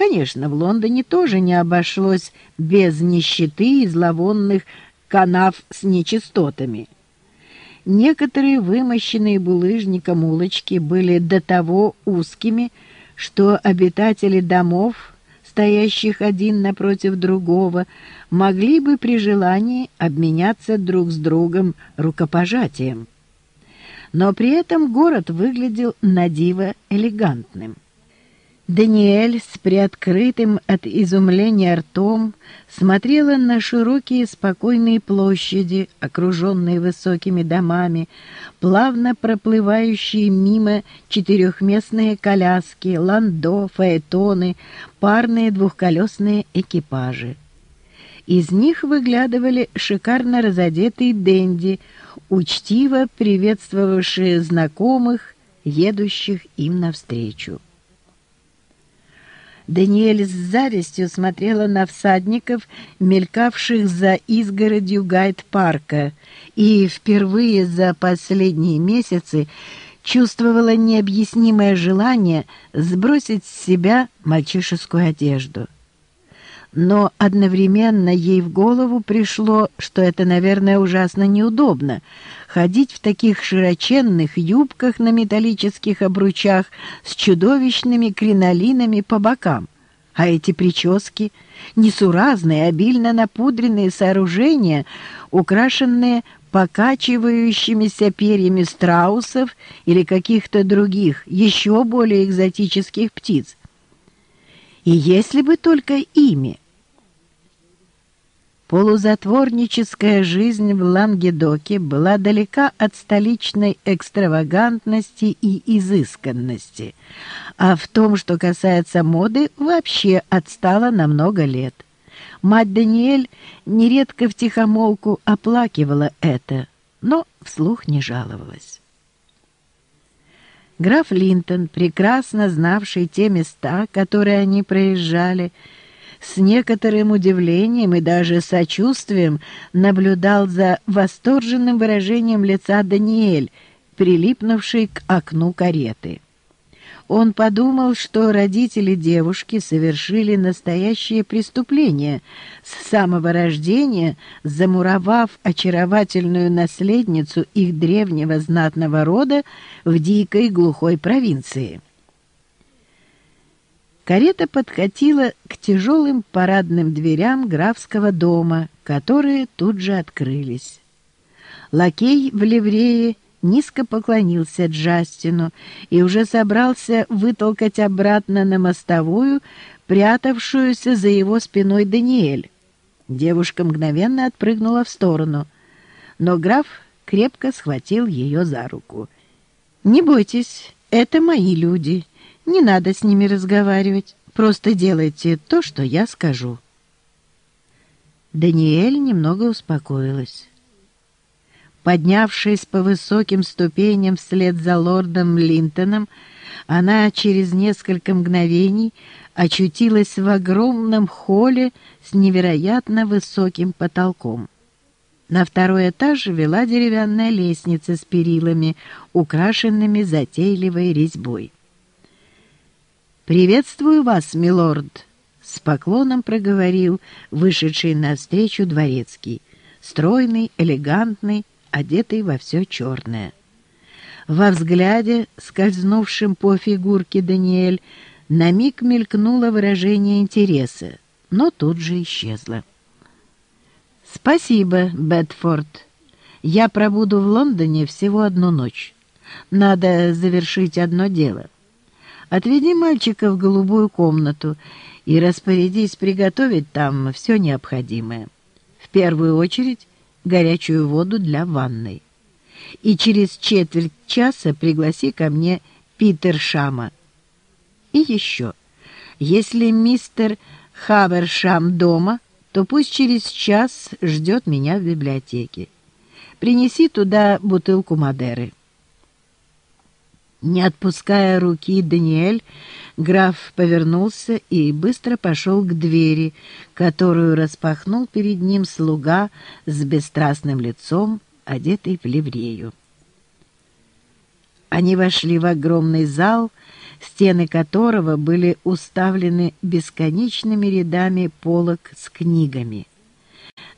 Конечно, в Лондоне тоже не обошлось без нищеты и зловонных канав с нечистотами. Некоторые вымощенные булыжником улочки были до того узкими, что обитатели домов, стоящих один напротив другого, могли бы при желании обменяться друг с другом рукопожатием. Но при этом город выглядел надиво элегантным. Даниэль с приоткрытым от изумления ртом смотрела на широкие спокойные площади, окруженные высокими домами, плавно проплывающие мимо четырехместные коляски, ландо, фаэтоны, парные двухколесные экипажи. Из них выглядывали шикарно разодетые денди, учтиво приветствовавшие знакомых, едущих им навстречу. Даниэль с завистью смотрела на всадников, мелькавших за изгородью гайд-парка, и впервые за последние месяцы чувствовала необъяснимое желание сбросить с себя мальчишескую одежду но одновременно ей в голову пришло, что это, наверное, ужасно неудобно — ходить в таких широченных юбках на металлических обручах с чудовищными кринолинами по бокам. А эти прически — несуразные, обильно напудренные сооружения, украшенные покачивающимися перьями страусов или каких-то других, еще более экзотических птиц. И если бы только ими Полузатворническая жизнь в Лангедоке была далека от столичной экстравагантности и изысканности, а в том, что касается моды, вообще отстала на много лет. Мать Даниэль нередко втихомолку оплакивала это, но вслух не жаловалась. Граф Линтон, прекрасно знавший те места, которые они проезжали, с некоторым удивлением и даже сочувствием наблюдал за восторженным выражением лица Даниэль, прилипнувшей к окну кареты. Он подумал, что родители девушки совершили настоящее преступление, с самого рождения замуровав очаровательную наследницу их древнего знатного рода в дикой глухой провинции. Карета подкатила к тяжелым парадным дверям графского дома, которые тут же открылись. Лакей в ливрее низко поклонился Джастину и уже собрался вытолкать обратно на мостовую, прятавшуюся за его спиной Даниэль. Девушка мгновенно отпрыгнула в сторону, но граф крепко схватил ее за руку. «Не бойтесь, это мои люди», не надо с ними разговаривать. Просто делайте то, что я скажу. Даниэль немного успокоилась. Поднявшись по высоким ступеням вслед за лордом Линтоном, она через несколько мгновений очутилась в огромном холле с невероятно высоким потолком. На второй этаж вела деревянная лестница с перилами, украшенными затейливой резьбой. «Приветствую вас, милорд!» — с поклоном проговорил вышедший навстречу дворецкий, стройный, элегантный, одетый во все черное. Во взгляде, скользнувшем по фигурке Даниэль, на миг мелькнуло выражение интереса, но тут же исчезло. «Спасибо, Бетфорд. Я пробуду в Лондоне всего одну ночь. Надо завершить одно дело». Отведи мальчика в голубую комнату и распорядись приготовить там все необходимое. В первую очередь горячую воду для ванной. И через четверть часа пригласи ко мне Питер Шама. И еще, если мистер Хавершам дома, то пусть через час ждет меня в библиотеке. Принеси туда бутылку Мадеры. Не отпуская руки Даниэль, граф повернулся и быстро пошел к двери, которую распахнул перед ним слуга с бесстрастным лицом, одетый в ливрею. Они вошли в огромный зал, стены которого были уставлены бесконечными рядами полок с книгами.